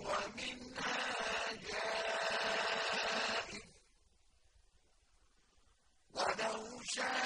ومنها جائر ولو شاء